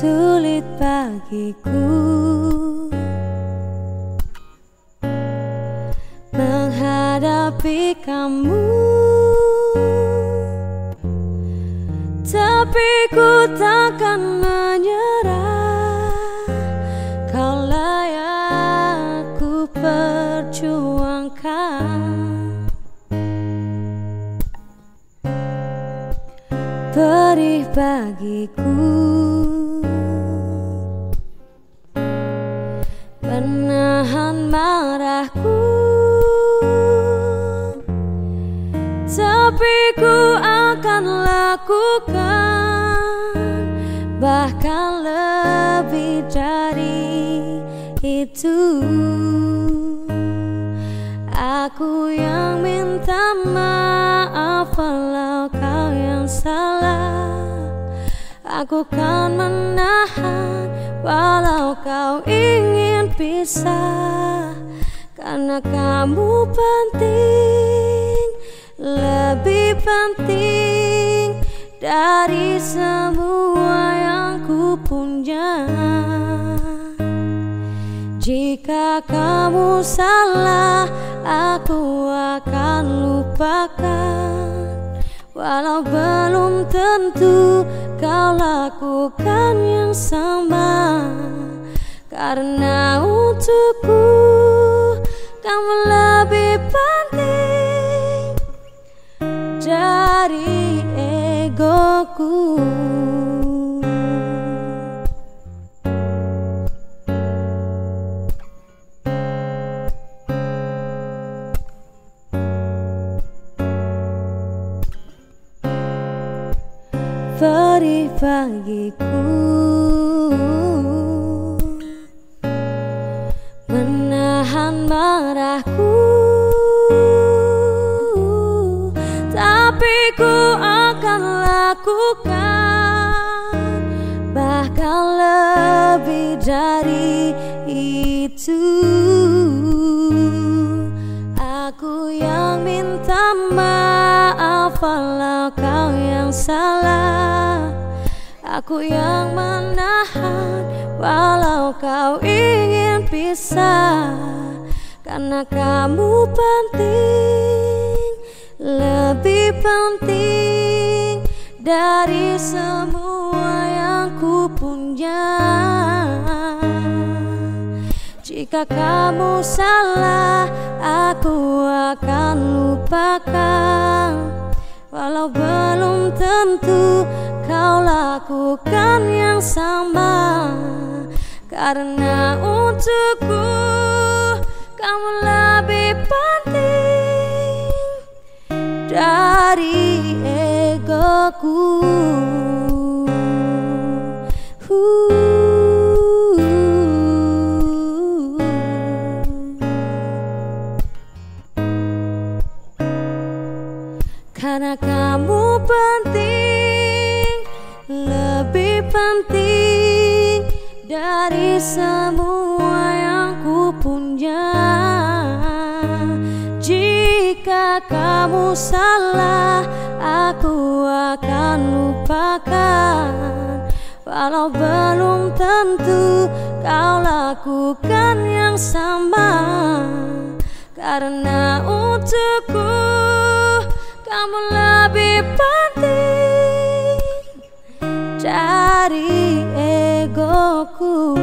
sulit bagiku. Menghadapi kamu. Tapi ku takkan menyerah. Kau layak ku perjuangkan. Perih bagiku marahku Tapi ku akan lakukan Bahkan lebih dari itu. Aku yang minta maaf Walau kau yang salah. Aku kan menahan Walau kau ingin pisah Karena kamu penting Lebih penting Dari semua yang ku punya jika kamu salah, aku akan lupakan. Walau belum tentu kau lakukan yang sama, karena untukku kamu lebih penting dari egoku. bagiku Menahan marahku. Tapi ku akan lakukan Bahkan lebih dari itu. Aku yang minta maaf Walau kau yang salah. Aku yang menahan Walau kau ingin pisah Karena kamu penting Lebih penting Dari semua yang ku punya jika kamu salah, aku akan lupakan. Walau belum tentu kau lakukan yang sama, karena untukku kamu lebih penting dari egoku. Karena kamu penting Lebih penting Dari semua Jika kamu salah Aku akan lupakan Walau belum tentu Kau lakukan yang sama Karena untukku kamu lebih penting dari egoku.